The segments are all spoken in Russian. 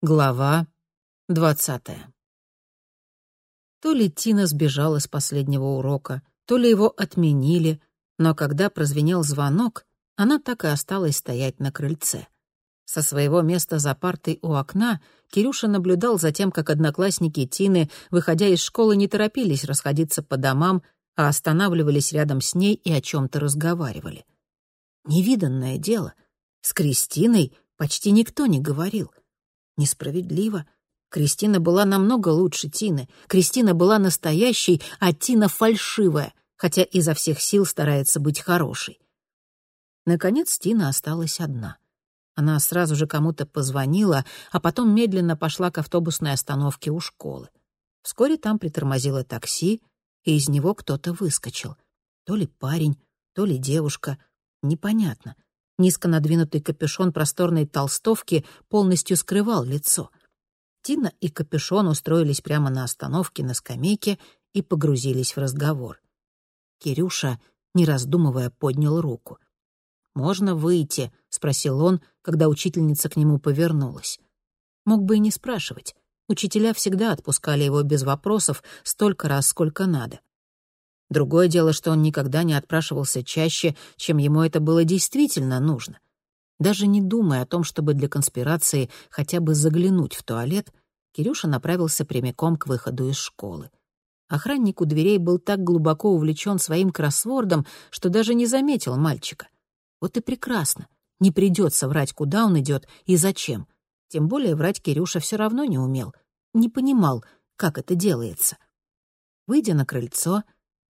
Глава двадцатая. То ли Тина сбежала с последнего урока, то ли его отменили, но когда прозвенел звонок, она так и осталась стоять на крыльце. Со своего места за партой у окна Кирюша наблюдал за тем, как одноклассники Тины, выходя из школы, не торопились расходиться по домам, а останавливались рядом с ней и о чем-то разговаривали. Невиданное дело. С Кристиной почти никто не говорил. Несправедливо. Кристина была намного лучше Тины. Кристина была настоящей, а Тина фальшивая, хотя изо всех сил старается быть хорошей. Наконец Тина осталась одна. Она сразу же кому-то позвонила, а потом медленно пошла к автобусной остановке у школы. Вскоре там притормозило такси, и из него кто-то выскочил. То ли парень, то ли девушка, непонятно — Низко надвинутый капюшон просторной толстовки полностью скрывал лицо. Тина и капюшон устроились прямо на остановке на скамейке и погрузились в разговор. Кирюша, не раздумывая, поднял руку. «Можно выйти?» — спросил он, когда учительница к нему повернулась. Мог бы и не спрашивать. Учителя всегда отпускали его без вопросов столько раз, сколько надо. Другое дело, что он никогда не отпрашивался чаще, чем ему это было действительно нужно. Даже не думая о том, чтобы для конспирации хотя бы заглянуть в туалет, Кирюша направился прямиком к выходу из школы. Охранник у дверей был так глубоко увлечен своим кроссвордом, что даже не заметил мальчика. Вот и прекрасно. Не придется врать, куда он идет и зачем. Тем более врать Кирюша все равно не умел. Не понимал, как это делается. Выйдя на крыльцо,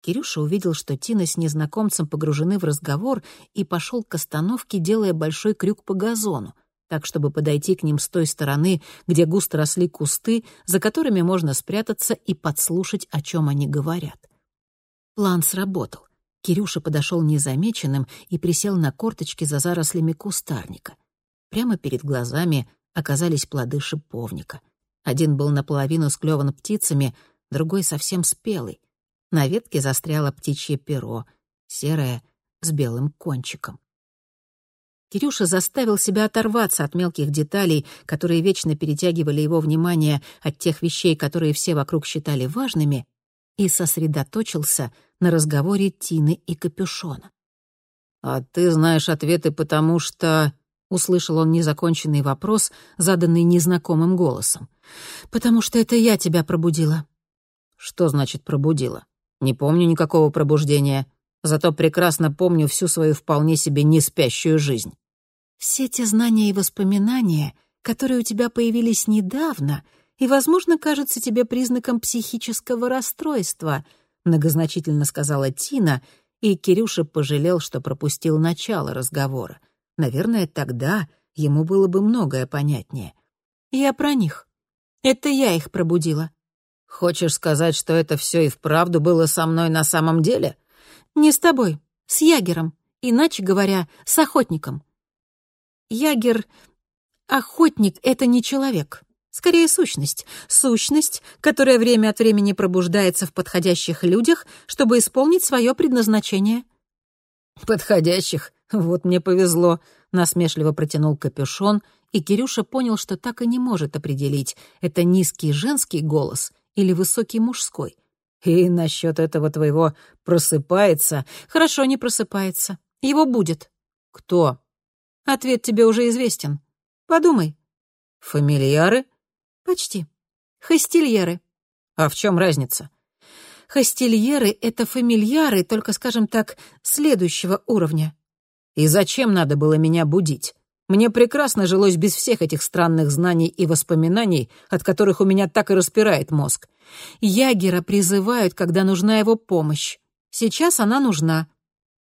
Кирюша увидел, что Тина с незнакомцем погружены в разговор и пошел к остановке, делая большой крюк по газону, так, чтобы подойти к ним с той стороны, где густо росли кусты, за которыми можно спрятаться и подслушать, о чем они говорят. План сработал. Кирюша подошел незамеченным и присел на корточки за зарослями кустарника. Прямо перед глазами оказались плоды шиповника. Один был наполовину склеван птицами, другой совсем спелый. На ветке застряло птичье перо, серое, с белым кончиком. Кирюша заставил себя оторваться от мелких деталей, которые вечно перетягивали его внимание от тех вещей, которые все вокруг считали важными, и сосредоточился на разговоре Тины и Капюшона. «А ты знаешь ответы, потому что...» — услышал он незаконченный вопрос, заданный незнакомым голосом. «Потому что это я тебя пробудила». «Что значит пробудила?» Не помню никакого пробуждения, зато прекрасно помню всю свою вполне себе неспящую жизнь. Все те знания и воспоминания, которые у тебя появились недавно и, возможно, кажутся тебе признаком психического расстройства, многозначительно сказала Тина, и Кирюша пожалел, что пропустил начало разговора. Наверное, тогда ему было бы многое понятнее. Я про них. Это я их пробудила. Хочешь сказать, что это все и вправду было со мной на самом деле? Не с тобой, с ягером, иначе говоря, с охотником. Ягер, охотник — это не человек, скорее сущность. Сущность, которая время от времени пробуждается в подходящих людях, чтобы исполнить свое предназначение. «Подходящих? Вот мне повезло», — насмешливо протянул капюшон, и Кирюша понял, что так и не может определить, это низкий женский голос — или высокий мужской. И насчет этого твоего просыпается. Хорошо, не просыпается. Его будет. Кто? Ответ тебе уже известен. Подумай. Фамильяры? Почти. Хостильеры. А в чем разница? Хостильеры — это фамильяры, только, скажем так, следующего уровня. И зачем надо было меня будить? Мне прекрасно жилось без всех этих странных знаний и воспоминаний, от которых у меня так и распирает мозг. Ягера призывают, когда нужна его помощь. Сейчас она нужна.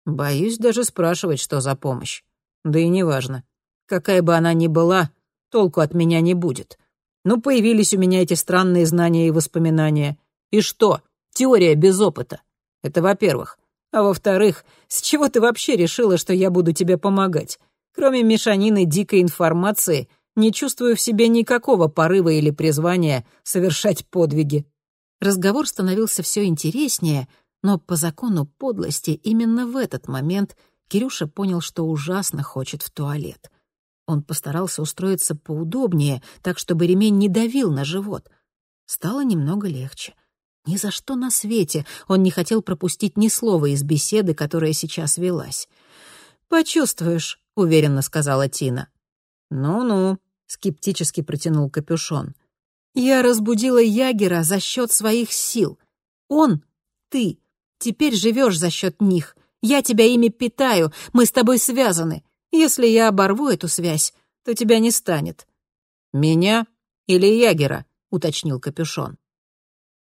Боюсь даже спрашивать, что за помощь. Да и неважно. Какая бы она ни была, толку от меня не будет. Ну, появились у меня эти странные знания и воспоминания. И что? Теория без опыта. Это во-первых. А во-вторых, с чего ты вообще решила, что я буду тебе помогать? Кроме мешанины дикой информации, не чувствую в себе никакого порыва или призвания совершать подвиги. Разговор становился все интереснее, но по закону подлости именно в этот момент Кирюша понял, что ужасно хочет в туалет. Он постарался устроиться поудобнее, так чтобы ремень не давил на живот. Стало немного легче. Ни за что на свете он не хотел пропустить ни слова из беседы, которая сейчас велась. «Почувствуешь», — уверенно сказала Тина. «Ну-ну», — скептически протянул капюшон. «Я разбудила Ягера за счет своих сил. Он, ты, теперь живешь за счет них. Я тебя ими питаю, мы с тобой связаны. Если я оборву эту связь, то тебя не станет». «Меня или Ягера?» — уточнил капюшон.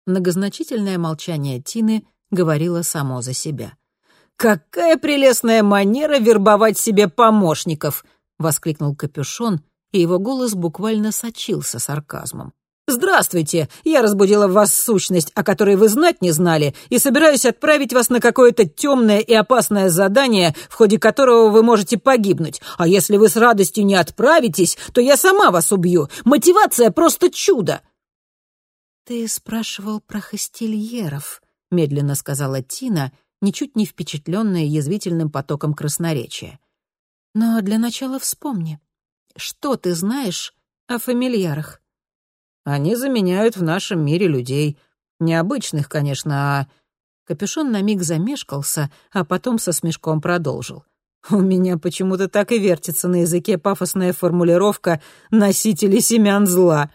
Многозначительное молчание Тины говорило само за себя. «Какая прелестная манера вербовать себе помощников!» — воскликнул капюшон, и его голос буквально сочился сарказмом. «Здравствуйте! Я разбудила в вас сущность, о которой вы знать не знали, и собираюсь отправить вас на какое-то темное и опасное задание, в ходе которого вы можете погибнуть. А если вы с радостью не отправитесь, то я сама вас убью. Мотивация просто чудо!» «Ты спрашивал про хостельеров», — медленно сказала Тина, ничуть не впечатленная язвительным потоком красноречия. «Но для начала вспомни, что ты знаешь о фамильярах?» Они заменяют в нашем мире людей. Необычных, конечно, а...» Капюшон на миг замешкался, а потом со смешком продолжил. «У меня почему-то так и вертится на языке пафосная формулировка «носители семян зла».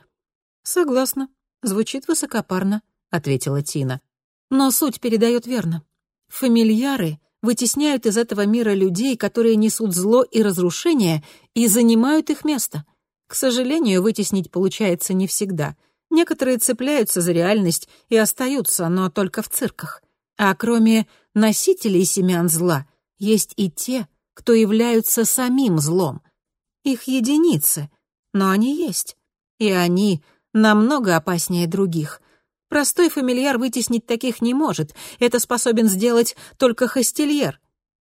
«Согласна. Звучит высокопарно», — ответила Тина. «Но суть передает верно. Фамильяры вытесняют из этого мира людей, которые несут зло и разрушение, и занимают их место. К сожалению, вытеснить получается не всегда. Некоторые цепляются за реальность и остаются, но только в цирках. А кроме носителей семян зла, есть и те, кто являются самим злом. Их единицы, но они есть. И они намного опаснее других. Простой фамильяр вытеснить таких не может. Это способен сделать только хостельер.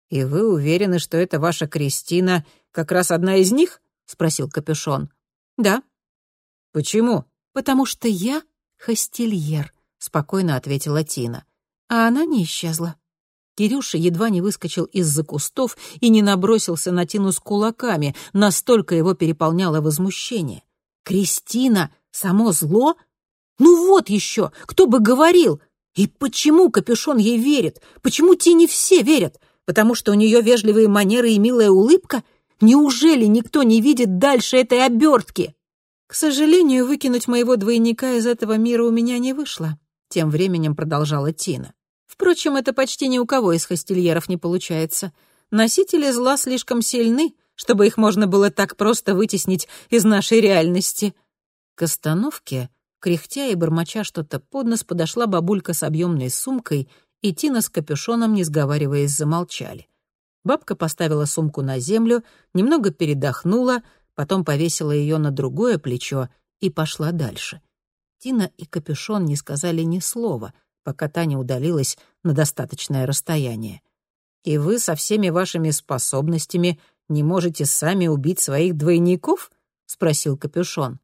«И вы уверены, что это ваша Кристина как раз одна из них?» — спросил Капюшон. «Да». «Почему?» «Потому что я хостельер», — спокойно ответила Тина. А она не исчезла. Кирюша едва не выскочил из-за кустов и не набросился на Тину с кулаками, настолько его переполняло возмущение. «Кристина — само зло? Ну вот еще, кто бы говорил! И почему Капюшон ей верит? Почему Тине все верят? Потому что у нее вежливые манеры и милая улыбка — Неужели никто не видит дальше этой обертки? К сожалению, выкинуть моего двойника из этого мира у меня не вышло. Тем временем продолжала Тина. Впрочем, это почти ни у кого из хостельеров не получается. Носители зла слишком сильны, чтобы их можно было так просто вытеснить из нашей реальности. К остановке, кряхтя и бормоча что-то под нос, подошла бабулька с объемной сумкой, и Тина с капюшоном, не сговариваясь, замолчали. Бабка поставила сумку на землю, немного передохнула, потом повесила ее на другое плечо и пошла дальше. Тина и Капюшон не сказали ни слова, пока Таня удалилась на достаточное расстояние. «И вы со всеми вашими способностями не можете сами убить своих двойников?» — спросил Капюшон.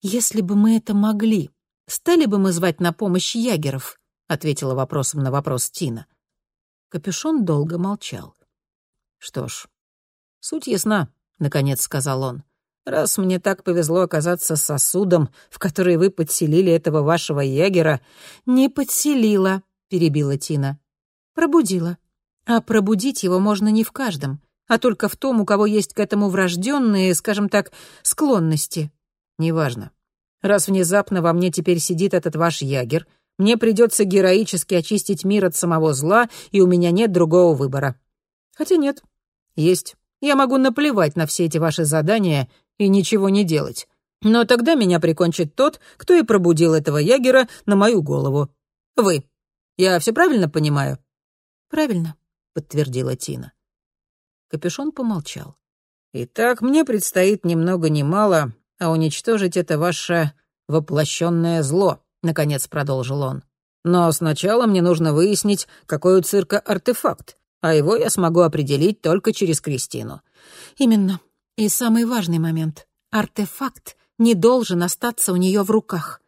«Если бы мы это могли, стали бы мы звать на помощь ягеров?» — ответила вопросом на вопрос Тина. Капюшон долго молчал. «Что ж, суть ясна», — наконец сказал он. «Раз мне так повезло оказаться сосудом, в который вы подселили этого вашего ягера...» «Не подселила», — перебила Тина. «Пробудила. А пробудить его можно не в каждом, а только в том, у кого есть к этому врожденные, скажем так, склонности». «Неважно. Раз внезапно во мне теперь сидит этот ваш ягер, мне придется героически очистить мир от самого зла, и у меня нет другого выбора. Хотя нет, есть. Я могу наплевать на все эти ваши задания и ничего не делать. Но тогда меня прикончит тот, кто и пробудил этого ягера на мою голову. Вы. Я все правильно понимаю?» «Правильно», — подтвердила Тина. Капюшон помолчал. «Итак, мне предстоит ни много ни мало, а уничтожить это ваше воплощенное зло», — наконец продолжил он. «Но сначала мне нужно выяснить, какой у цирка артефакт а его я смогу определить только через Кристину». «Именно. И самый важный момент. Артефакт не должен остаться у нее в руках».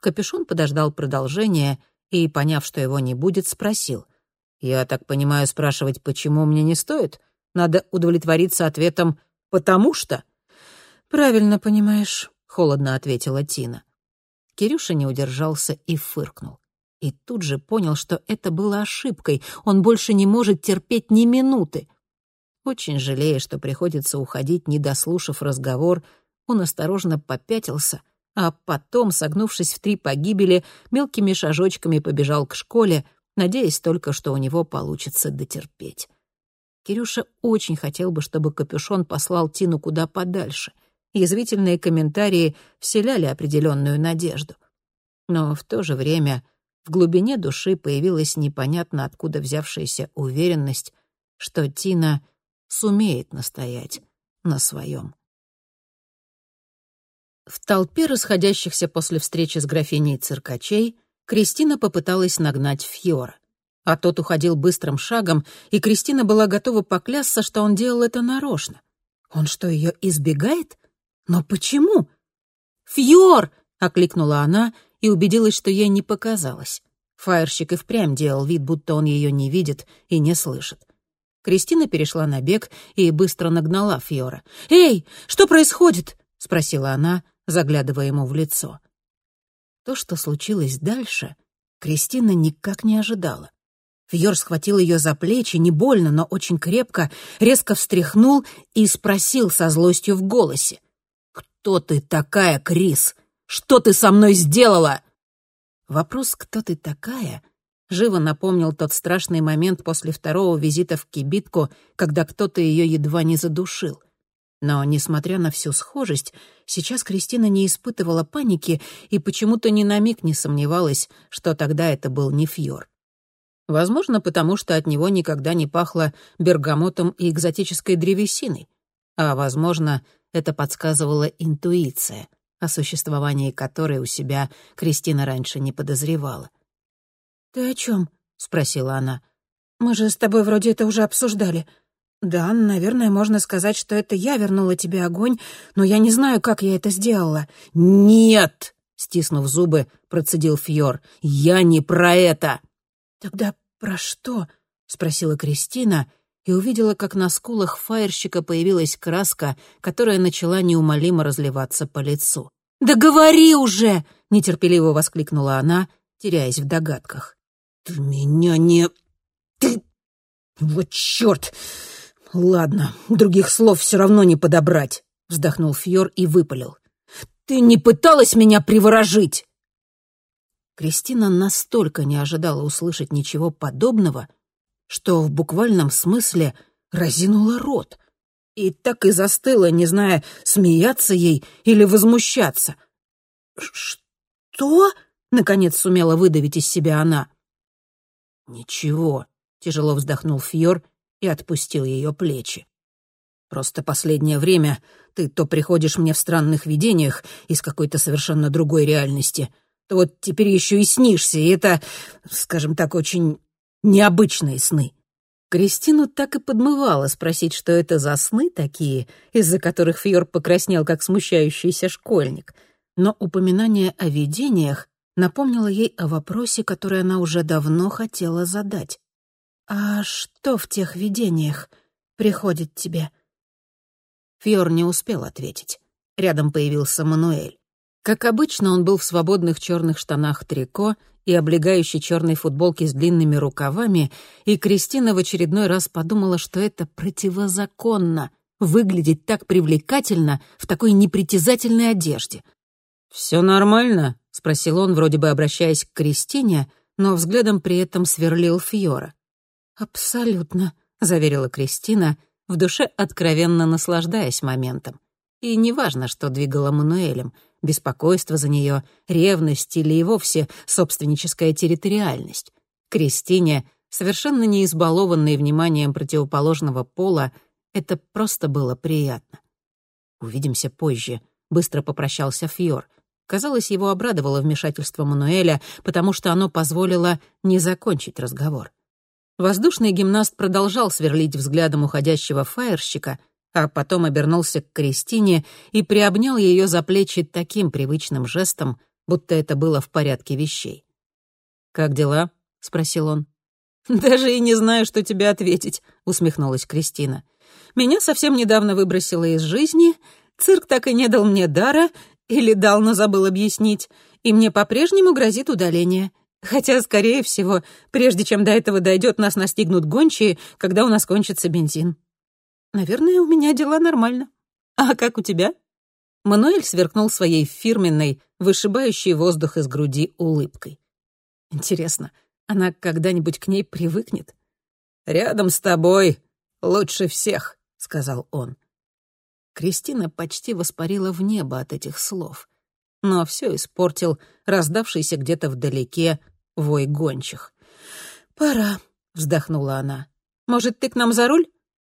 Капюшон подождал продолжения и, поняв, что его не будет, спросил. «Я так понимаю, спрашивать, почему мне не стоит? Надо удовлетвориться ответом потому что...» «Правильно понимаешь», — холодно ответила Тина. Кирюша не удержался и фыркнул. И тут же понял, что это было ошибкой, он больше не может терпеть ни минуты. Очень жалея, что приходится уходить, не дослушав разговор, он осторожно попятился, а потом, согнувшись в три погибели, мелкими шажочками побежал к школе, надеясь только, что у него получится дотерпеть. Кирюша очень хотел бы, чтобы капюшон послал Тину куда подальше. Язвительные комментарии вселяли определенную надежду. Но в то же время в глубине души появилась непонятно откуда взявшаяся уверенность, что Тина сумеет настоять на своем. В толпе расходящихся после встречи с графиней циркачей Кристина попыталась нагнать Фьора. А тот уходил быстрым шагом, и Кристина была готова поклясться, что он делал это нарочно. Он что, ее избегает? Но почему? «Фьор!» — окликнула она и убедилась, что ей не показалось. Фаерщик и впрямь делал вид, будто он ее не видит и не слышит. Кристина перешла на бег и быстро нагнала Фьора. «Эй, что происходит?» — спросила она, заглядывая ему в лицо. То, что случилось дальше, Кристина никак не ожидала. Фьор схватил ее за плечи, не больно, но очень крепко, резко встряхнул и спросил со злостью в голосе. «Кто ты такая, Крис? Что ты со мной сделала?» Вопрос «Кто ты такая?» живо напомнил тот страшный момент после второго визита в кибитку, когда кто-то ее едва не задушил. Но, несмотря на всю схожесть, сейчас Кристина не испытывала паники и почему-то ни на миг не сомневалась, что тогда это был не Фьор. Возможно, потому что от него никогда не пахло бергамотом и экзотической древесиной. А, возможно, это подсказывала интуиция — о существовании которой у себя Кристина раньше не подозревала. «Ты о чем? спросила она. «Мы же с тобой вроде это уже обсуждали. Да, наверное, можно сказать, что это я вернула тебе огонь, но я не знаю, как я это сделала». «Нет!» — стиснув зубы, процедил Фьор. «Я не про это!» «Тогда про что?» — спросила Кристина и увидела, как на скулах фаерщика появилась краска, которая начала неумолимо разливаться по лицу. «Да говори уже!» — нетерпеливо воскликнула она, теряясь в догадках. «Ты меня не... Ты... Вот черт! Ладно, других слов все равно не подобрать!» — вздохнул Фьор и выпалил. «Ты не пыталась меня приворожить?» Кристина настолько не ожидала услышать ничего подобного, что в буквальном смысле разинула рот и так и застыла, не зная, смеяться ей или возмущаться. «Что?» — наконец сумела выдавить из себя она. «Ничего», — тяжело вздохнул Фьор и отпустил ее плечи. «Просто последнее время ты то приходишь мне в странных видениях из какой-то совершенно другой реальности, то вот теперь еще и снишься, и это, скажем так, очень необычные сны. Кристину так и подмывало спросить, что это за сны такие, из-за которых Фьор покраснел, как смущающийся школьник. Но упоминание о видениях напомнило ей о вопросе, который она уже давно хотела задать. «А что в тех видениях приходит тебе?» Фьор не успел ответить. Рядом появился Мануэль. Как обычно, он был в свободных черных штанах трико и облегающей черной футболке с длинными рукавами, и Кристина в очередной раз подумала, что это противозаконно — выглядеть так привлекательно в такой непритязательной одежде. «Все нормально?» — спросил он, вроде бы обращаясь к Кристине, но взглядом при этом сверлил Фьора. «Абсолютно», — заверила Кристина, в душе откровенно наслаждаясь моментом. И неважно, что двигало Мануэлем — беспокойство за нее, ревность или и вовсе собственническая территориальность. Кристине, совершенно не избалованной вниманием противоположного пола, это просто было приятно. «Увидимся позже», — быстро попрощался Фьор. Казалось, его обрадовало вмешательство Мануэля, потому что оно позволило не закончить разговор. Воздушный гимнаст продолжал сверлить взглядом уходящего фаерщика, а потом обернулся к Кристине и приобнял ее за плечи таким привычным жестом, будто это было в порядке вещей. «Как дела?» — спросил он. «Даже и не знаю, что тебе ответить», — усмехнулась Кристина. Меня совсем недавно выбросило из жизни, цирк так и не дал мне дара, или дал, но забыл объяснить, и мне по-прежнему грозит удаление. Хотя, скорее всего, прежде чем до этого дойдет, нас настигнут гончие, когда у нас кончится бензин. Наверное, у меня дела нормально. А как у тебя? Мануэль сверкнул своей фирменной, вышибающей воздух из груди улыбкой. Интересно, она когда-нибудь к ней привыкнет? «Рядом с тобой лучше всех», — сказал он. Кристина почти воспарила в небо от этих слов. Но все испортил раздавшийся где-то вдалеке вой гончих. «Пора», — вздохнула она. «Может, ты к нам за руль?»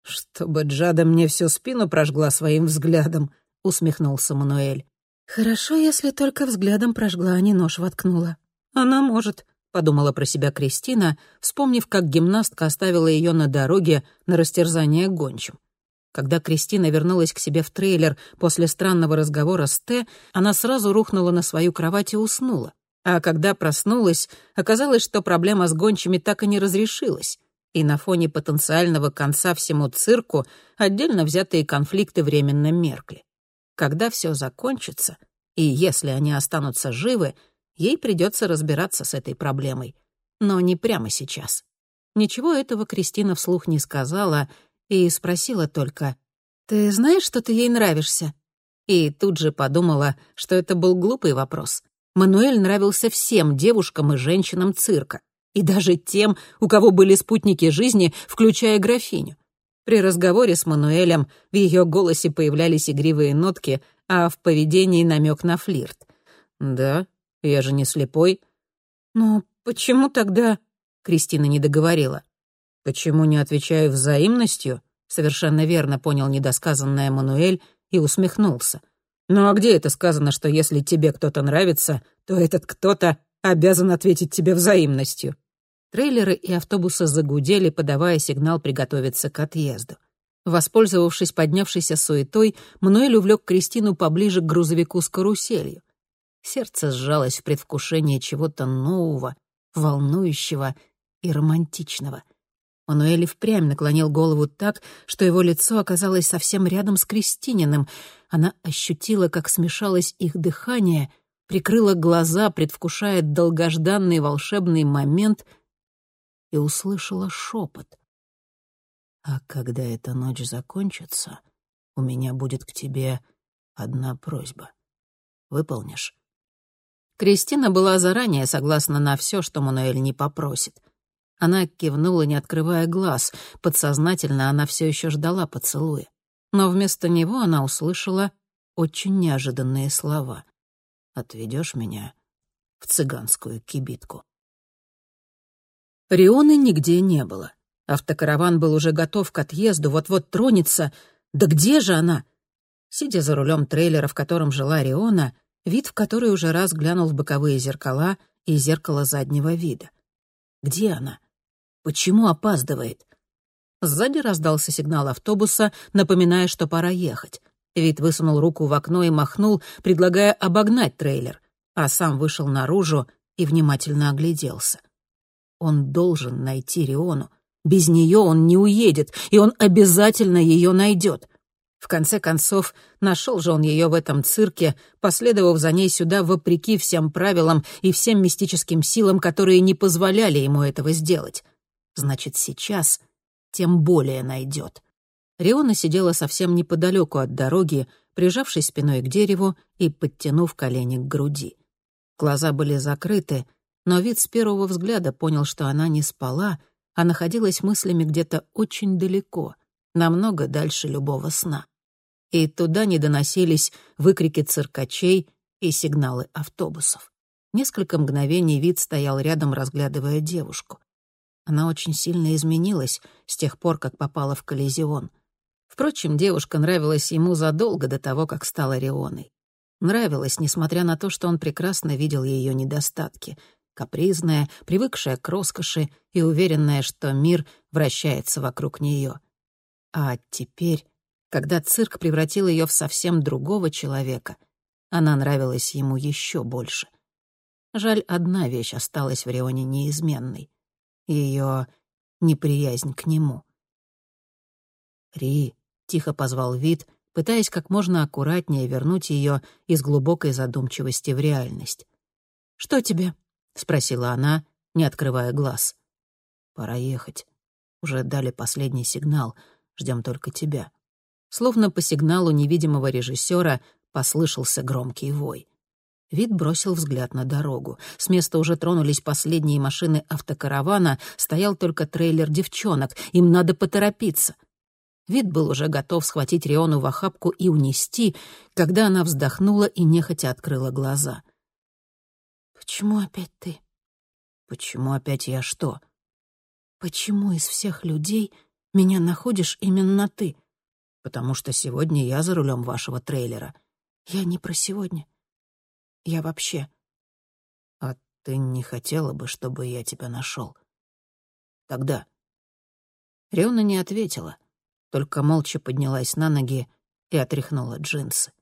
«Чтобы Джада мне всю спину прожгла своим взглядом», — усмехнулся Мануэль. «Хорошо, если только взглядом прожгла, а не нож воткнула. Она может», подумала про себя Кристина, вспомнив, как гимнастка оставила ее на дороге на растерзание гончим. Когда Кристина вернулась к себе в трейлер после странного разговора с Т, она сразу рухнула на свою кровать и уснула. А когда проснулась, оказалось, что проблема с гончими так и не разрешилась. И на фоне потенциального конца всему цирку отдельно взятые конфликты временно меркли. Когда все закончится, и если они останутся живы, ей придется разбираться с этой проблемой. Но не прямо сейчас. Ничего этого Кристина вслух не сказала и спросила только, «Ты знаешь, что ты ей нравишься?» И тут же подумала, что это был глупый вопрос. Мануэль нравился всем девушкам и женщинам цирка, и даже тем, у кого были спутники жизни, включая графиню. При разговоре с Мануэлем в ее голосе появлялись игривые нотки, а в поведении намек на флирт. «Да, я же не слепой». «Но почему тогда...» — Кристина не договорила. «Почему не отвечаю взаимностью?» — совершенно верно понял недосказанное Мануэль и усмехнулся. «Ну а где это сказано, что если тебе кто-то нравится, то этот кто-то обязан ответить тебе взаимностью?» Трейлеры и автобусы загудели, подавая сигнал приготовиться к отъезду. Воспользовавшись поднявшейся суетой, Мануэль увлек Кристину поближе к грузовику с каруселью. Сердце сжалось в предвкушении чего-то нового, волнующего и романтичного. Мануэль впрямь наклонил голову так, что его лицо оказалось совсем рядом с Кристининым. Она ощутила, как смешалось их дыхание, прикрыла глаза, предвкушая долгожданный волшебный момент, и услышала шепот. «А когда эта ночь закончится, у меня будет к тебе одна просьба. Выполнишь?» Кристина была заранее согласна на все, что Мануэль не попросит. Она кивнула, не открывая глаз. Подсознательно она все еще ждала поцелуя. Но вместо него она услышала очень неожиданные слова. «Отведешь меня в цыганскую кибитку?» Рионы нигде не было. Автокараван был уже готов к отъезду, вот-вот тронется. Да где же она? Сидя за рулем трейлера, в котором жила Риона, вид в который уже раз глянул в боковые зеркала и зеркало заднего вида. Где она? Почему опаздывает? Сзади раздался сигнал автобуса, напоминая, что пора ехать. Вид высунул руку в окно и махнул, предлагая обогнать трейлер, а сам вышел наружу и внимательно огляделся. Он должен найти Риону. Без нее он не уедет, и он обязательно ее найдет. В конце концов, нашел же он ее в этом цирке, последовав за ней сюда вопреки всем правилам и всем мистическим силам, которые не позволяли ему этого сделать. Значит, сейчас тем более найдет. Риона сидела совсем неподалеку от дороги, прижавшись спиной к дереву и подтянув колени к груди. Глаза были закрыты, но вид с первого взгляда понял, что она не спала, а находилась мыслями где-то очень далеко, намного дальше любого сна и туда не доносились выкрики циркачей и сигналы автобусов. Несколько мгновений вид стоял рядом, разглядывая девушку. Она очень сильно изменилась с тех пор, как попала в коллизион. Впрочем, девушка нравилась ему задолго до того, как стала Рионой. Нравилась, несмотря на то, что он прекрасно видел ее недостатки. Капризная, привыкшая к роскоши и уверенная, что мир вращается вокруг нее. А теперь когда цирк превратил ее в совсем другого человека, она нравилась ему еще больше. Жаль, одна вещь осталась в Рионе неизменной — ее неприязнь к нему. «Ри», — тихо позвал Вит, пытаясь как можно аккуратнее вернуть ее из глубокой задумчивости в реальность. «Что тебе?» — спросила она, не открывая глаз. «Пора ехать. Уже дали последний сигнал. Ждем только тебя». Словно по сигналу невидимого режиссера послышался громкий вой. Вид бросил взгляд на дорогу. С места уже тронулись последние машины автокаравана, стоял только трейлер девчонок. Им надо поторопиться. Вид был уже готов схватить Риону в охапку и унести, когда она вздохнула и нехотя открыла глаза. «Почему опять ты?» «Почему опять я что?» «Почему из всех людей меня находишь именно ты?» «Потому что сегодня я за рулем вашего трейлера». «Я не про сегодня. Я вообще...» «А ты не хотела бы, чтобы я тебя нашел?» «Тогда...» Риона не ответила только молча поднялась на ноги и отряхнула джинсы.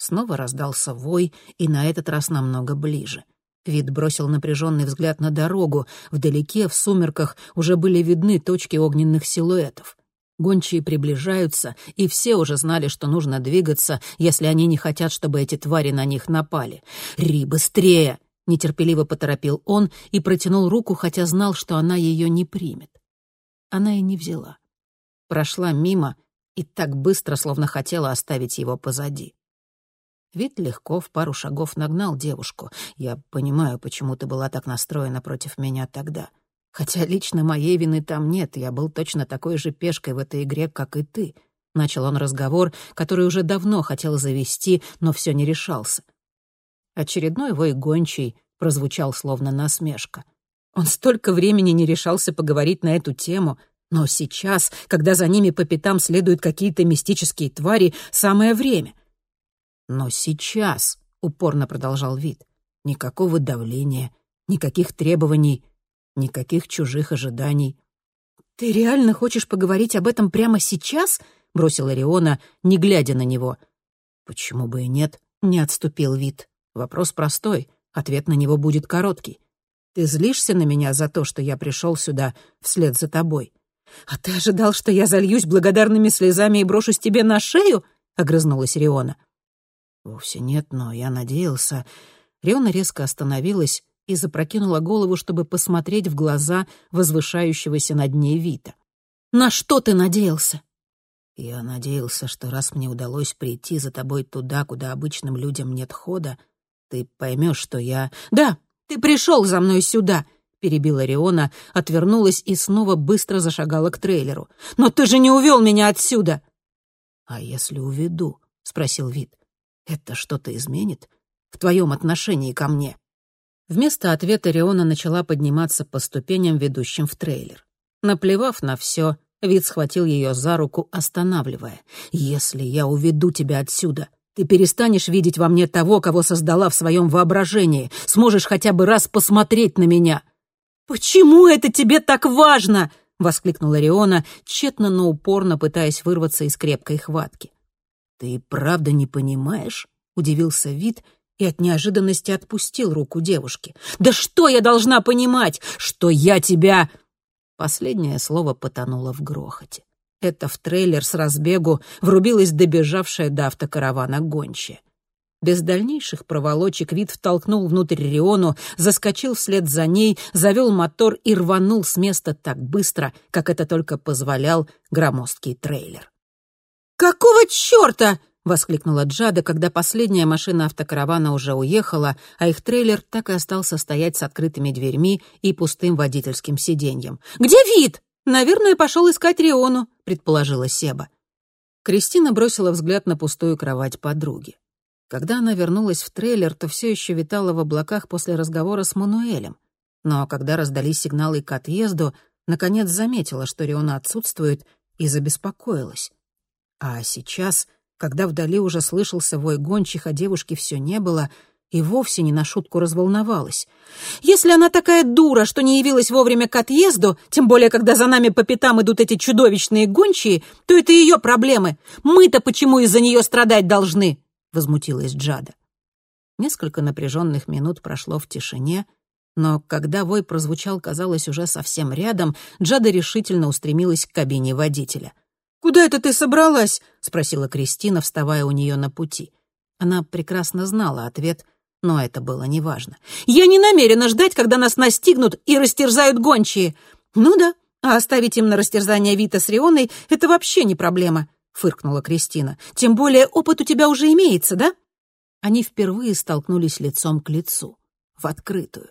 Снова раздался вой, и на этот раз намного ближе. Вид бросил напряженный взгляд на дорогу. Вдалеке, в сумерках, уже были видны точки огненных силуэтов. Гончие приближаются, и все уже знали, что нужно двигаться, если они не хотят, чтобы эти твари на них напали. «Ри, быстрее!» — нетерпеливо поторопил он и протянул руку, хотя знал, что она ее не примет. Она и не взяла прошла мимо и так быстро, словно хотела оставить его позади. Вид легко в пару шагов нагнал девушку. Я понимаю, почему ты была так настроена против меня тогда. Хотя лично моей вины там нет, я был точно такой же пешкой в этой игре, как и ты. Начал он разговор, который уже давно хотел завести, но все не решался. Очередной вой гончий прозвучал словно насмешка. Он столько времени не решался поговорить на эту тему — но сейчас, когда за ними по пятам следуют какие-то мистические твари, самое время. Но сейчас, — упорно продолжал вид, — никакого давления, никаких требований, никаких чужих ожиданий. «Ты реально хочешь поговорить об этом прямо сейчас?» — бросила Риона, не глядя на него. «Почему бы и нет?» — не отступил вид. «Вопрос простой, ответ на него будет короткий. Ты злишься на меня за то, что я пришел сюда вслед за тобой?» «А ты ожидал, что я зальюсь благодарными слезами и брошусь тебе на шею?» — огрызнулась Риона. «Вовсе нет, но я надеялся...» Риона резко остановилась и запрокинула голову, чтобы посмотреть в глаза возвышающегося над ней Вита. «На что ты надеялся?» «Я надеялся, что раз мне удалось прийти за тобой туда, куда обычным людям нет хода, ты поймешь, что я...» «Да, ты пришел за мной сюда!» — перебила Риона, отвернулась и снова быстро зашагала к трейлеру. «Но ты же не увел меня отсюда!» «А если уведу?» — спросил Вит. «Это что-то изменит в твоем отношении ко мне?» Вместо ответа Риона начала подниматься по ступеням, ведущим в трейлер. Наплевав на все, Вит схватил ее за руку, останавливая. «Если я уведу тебя отсюда, ты перестанешь видеть во мне того, кого создала в своем воображении, сможешь хотя бы раз посмотреть на меня». «Почему это тебе так важно?» — воскликнула Риона, тщетно, но упорно пытаясь вырваться из крепкой хватки. «Ты правда не понимаешь?» — удивился Вит и от неожиданности отпустил руку девушки. «Да что я должна понимать? Что я тебя...» Последнее слово потонуло в грохоте. Это в трейлер с разбегу врубилась добежавшая до автокаравана гончая. Без дальнейших проволочек вид втолкнул внутрь Риону, заскочил вслед за ней, завел мотор и рванул с места так быстро, как это только позволял громоздкий трейлер. «Какого черта?» — воскликнула Джада, когда последняя машина автокаравана уже уехала, а их трейлер так и остался стоять с открытыми дверьми и пустым водительским сиденьем. «Где вид?» «Наверное, пошел искать Риону», — предположила Себа. Кристина бросила взгляд на пустую кровать подруги. Когда она вернулась в трейлер, то все еще витала в облаках после разговора с Мануэлем. Но когда раздались сигналы к отъезду, наконец заметила, что Риона отсутствует, и забеспокоилась. А сейчас, когда вдали уже слышался вой гончих, а девушки все не было, и вовсе не на шутку разволновалась. «Если она такая дура, что не явилась вовремя к отъезду, тем более, когда за нами по пятам идут эти чудовищные гончие, то это ее проблемы. Мы-то почему из-за нее страдать должны?» — возмутилась Джада. Несколько напряженных минут прошло в тишине, но когда вой прозвучал, казалось, уже совсем рядом, Джада решительно устремилась к кабине водителя. Куда это ты собралась?» — спросила Кристина, вставая у нее на пути. Она прекрасно знала ответ, но это было неважно. «Я не намерена ждать, когда нас настигнут и растерзают гончие». «Ну да, а оставить им на растерзание Вита с Рионой — это вообще не проблема», — фыркнула Кристина. «Тем более опыт у тебя уже имеется, да?» Они впервые столкнулись лицом к лицу, в открытую.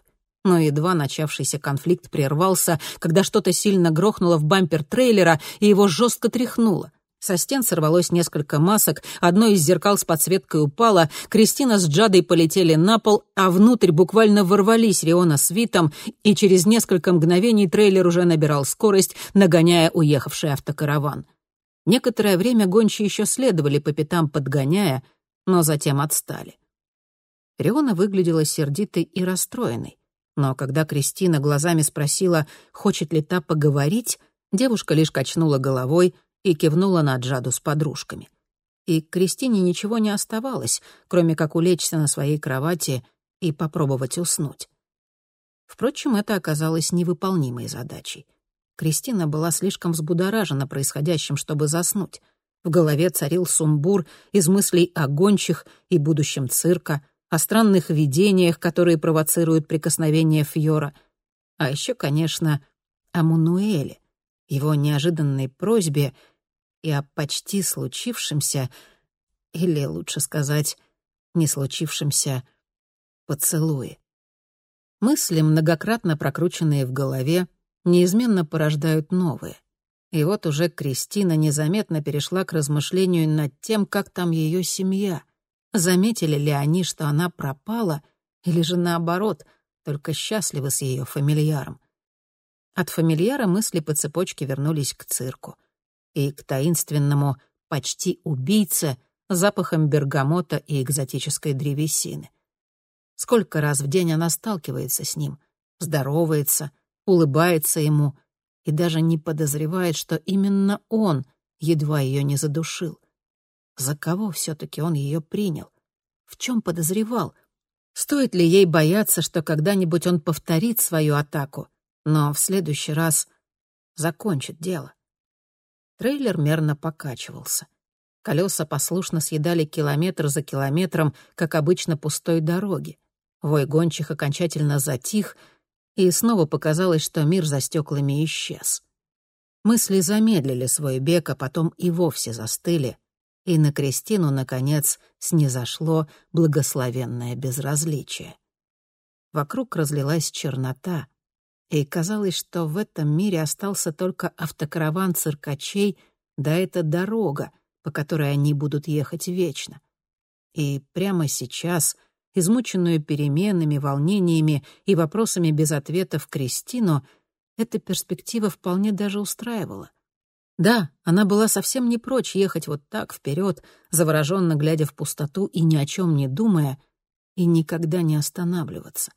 Но едва начавшийся конфликт прервался, когда что-то сильно грохнуло в бампер трейлера и его жестко тряхнуло. Со стен сорвалось несколько масок, одно из зеркал с подсветкой упало, Кристина с Джадой полетели на пол, а внутрь буквально ворвались Риона с Витом, и через несколько мгновений трейлер уже набирал скорость, нагоняя уехавший автокараван. Некоторое время гончие еще следовали по пятам, подгоняя, но затем отстали. Риона выглядела сердитой и расстроенной, но когда Кристина глазами спросила, хочет ли та поговорить, девушка лишь качнула головой — и кивнула на Джаду с подружками. И Кристине ничего не оставалось, кроме как улечься на своей кровати и попробовать уснуть. Впрочем, это оказалось невыполнимой задачей. Кристина была слишком взбудоражена происходящим, чтобы заснуть. В голове царил сумбур из мыслей о гончих и будущем цирка, о странных видениях, которые провоцируют прикосновение Фьора, а еще, конечно, о Мануэле, его неожиданной просьбе и о почти случившемся, или, лучше сказать, не случившемся поцелуе. Мысли, многократно прокрученные в голове, неизменно порождают новые. И вот уже Кристина незаметно перешла к размышлению над тем, как там ее семья. Заметили ли они, что она пропала, или же наоборот, только счастливы с ее фамильяром. От фамильяра мысли по цепочке вернулись к цирку и к таинственному почти убийце запахом бергамота и экзотической древесины. Сколько раз в день она сталкивается с ним, здоровается, улыбается ему и даже не подозревает, что именно он едва ее не задушил. За кого все-таки он ее принял? В чем подозревал? Стоит ли ей бояться, что когда-нибудь он повторит свою атаку, но в следующий раз закончит дело? Трейлер мерно покачивался. Колеса послушно съедали километр за километром, как обычно, пустой дороги. Вой гончих окончательно затих, и снова показалось, что мир за стеклами исчез. Мысли замедлили свой бег, а потом и вовсе застыли, и на Кристину, наконец, снизошло благословенное безразличие. Вокруг разлилась чернота, и казалось, что в этом мире остался только автокараван циркачей, да эта дорога, по которой они будут ехать вечно. И прямо сейчас, измученную переменами, волнениями и вопросами без ответов Кристину, эта перспектива вполне даже устраивала. Да, она была совсем не прочь ехать вот так вперед, завороженно глядя в пустоту и ни о чем не думая, и никогда не останавливаться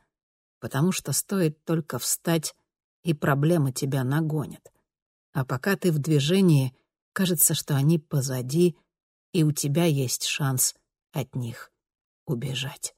потому что стоит только встать, и проблемы тебя нагонят. А пока ты в движении, кажется, что они позади, и у тебя есть шанс от них убежать.